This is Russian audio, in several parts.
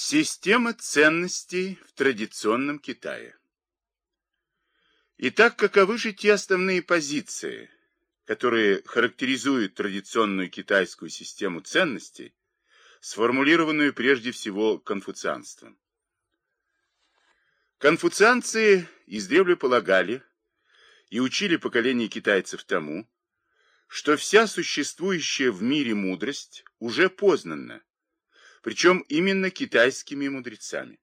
Система ценностей в традиционном Китае. Итак, каковы же те основные позиции, которые характеризуют традиционную китайскую систему ценностей, сформулированную прежде всего конфуцианством? Конфуцианцы издревле полагали и учили поколение китайцев тому, что вся существующая в мире мудрость уже познана, причем именно китайскими мудрецами.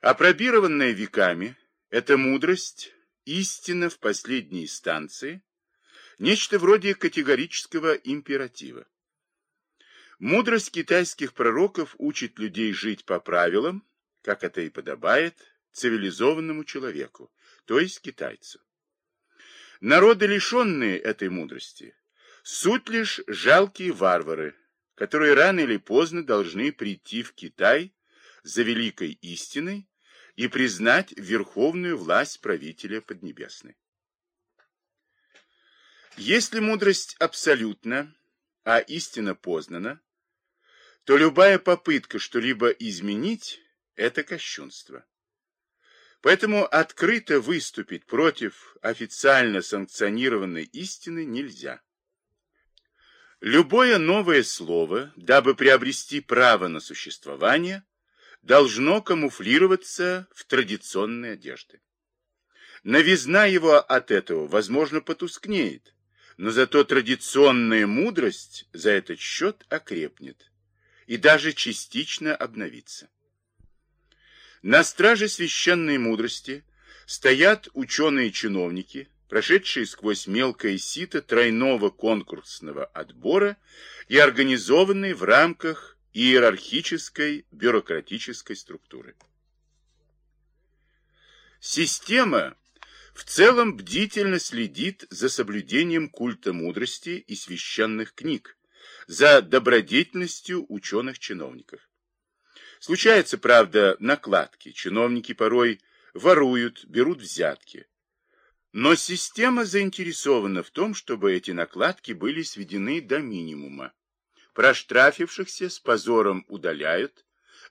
Опробированная веками, эта мудрость, истина в последней инстанции, нечто вроде категорического императива. Мудрость китайских пророков учит людей жить по правилам, как это и подобает, цивилизованному человеку, то есть китайцу. Народы, лишенные этой мудрости, суть лишь жалкие варвары, которые рано или поздно должны прийти в Китай за великой истиной и признать верховную власть правителя Поднебесной. Если мудрость абсолютна, а истина познана, то любая попытка что-либо изменить – это кощунство. Поэтому открыто выступить против официально санкционированной истины нельзя. Любое новое слово, дабы приобрести право на существование, должно камуфлироваться в традиционной одежды. Новизна его от этого, возможно, потускнеет, но зато традиционная мудрость за этот счет окрепнет и даже частично обновится. На страже священной мудрости стоят ученые-чиновники, прошедшие сквозь мелкое сито тройного конкурсного отбора и организованные в рамках иерархической бюрократической структуры. Система в целом бдительно следит за соблюдением культа мудрости и священных книг, за добродетельностью ученых-чиновников. Случается, правда, накладки, чиновники порой воруют, берут взятки. Но система заинтересована в том, чтобы эти накладки были сведены до минимума. Проштрафившихся с позором удаляют,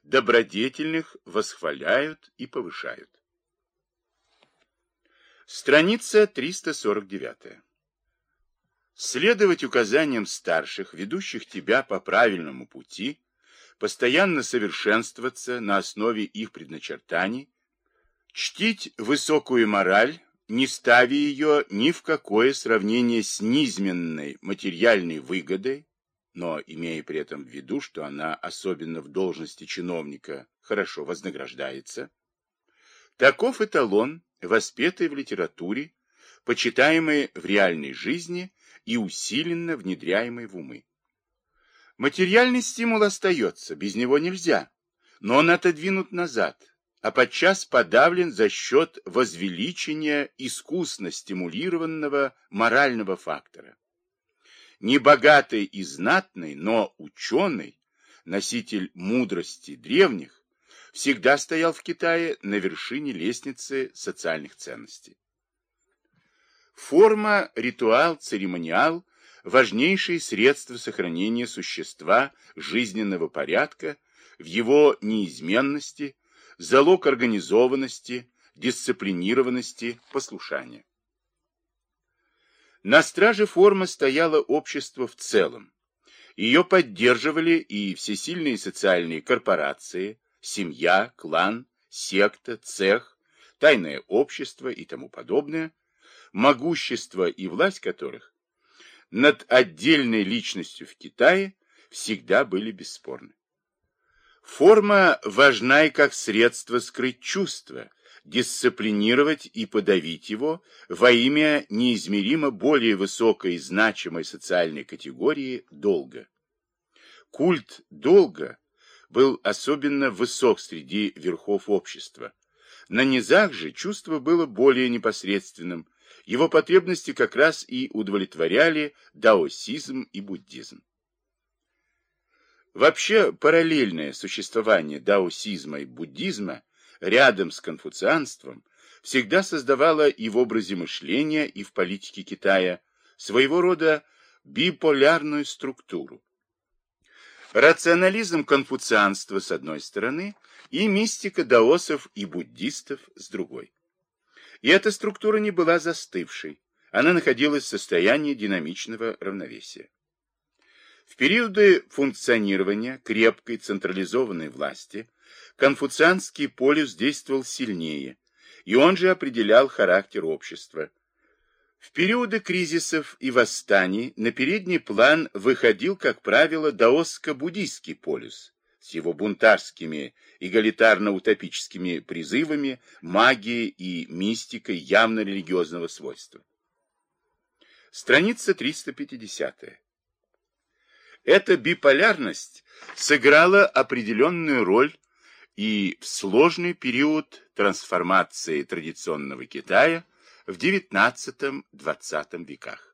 добродетельных восхваляют и повышают. Страница 349. Следовать указаниям старших, ведущих тебя по правильному пути, постоянно совершенствоваться на основе их предначертаний, чтить высокую мораль, не ставя ее ни в какое сравнение с низменной материальной выгодой, но имея при этом в виду, что она, особенно в должности чиновника, хорошо вознаграждается. Таков эталон, воспетый в литературе, почитаемый в реальной жизни и усиленно внедряемый в умы. Материальный стимул остается, без него нельзя, но он отодвинут назад, а подчас подавлен за счет возвеличения искусно стимулированного морального фактора. Небогатый и знатный, но ученый, носитель мудрости древних, всегда стоял в Китае на вершине лестницы социальных ценностей. Форма, ритуал, церемониал – важнейшие средства сохранения существа жизненного порядка в его неизменности – залог организованности, дисциплинированности, послушания. На страже формы стояло общество в целом. Ее поддерживали и всесильные социальные корпорации, семья, клан, секта, цех, тайное общество и тому подобное, могущество и власть которых над отдельной личностью в Китае всегда были бесспорны. Форма важна и как средство скрыть чувство, дисциплинировать и подавить его во имя неизмеримо более высокой и значимой социальной категории долга. Культ долга был особенно высок среди верхов общества. На низах же чувство было более непосредственным, его потребности как раз и удовлетворяли даосизм и буддизм. Вообще параллельное существование даосизма и буддизма рядом с конфуцианством всегда создавало и в образе мышления, и в политике Китая своего рода биполярную структуру. рационализм конфуцианства с одной стороны и мистика даосов и буддистов с другой. И эта структура не была застывшей, она находилась в состоянии динамичного равновесия. В периоды функционирования крепкой централизованной власти конфуцианский полюс действовал сильнее, и он же определял характер общества. В периоды кризисов и восстаний на передний план выходил, как правило, даосско-буддийский полюс с его бунтарскими, эгалитарно-утопическими призывами, магией и мистикой явно религиозного свойства. Страница 350. Эта биполярность сыграла определенную роль и в сложный период трансформации традиционного Китая в XIX-XX веках.